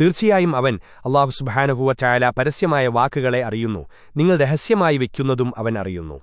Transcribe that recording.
തീർച്ചയായും അവൻ അള്ളാഹു സുബാനുഭൂവ ചായാല പരസ്യമായ വാക്കുകളെ അറിയുന്നു. നിങ്ങൾ രഹസ്യമായി വയ്ക്കുന്നതും അവൻ അറിയുന്നു.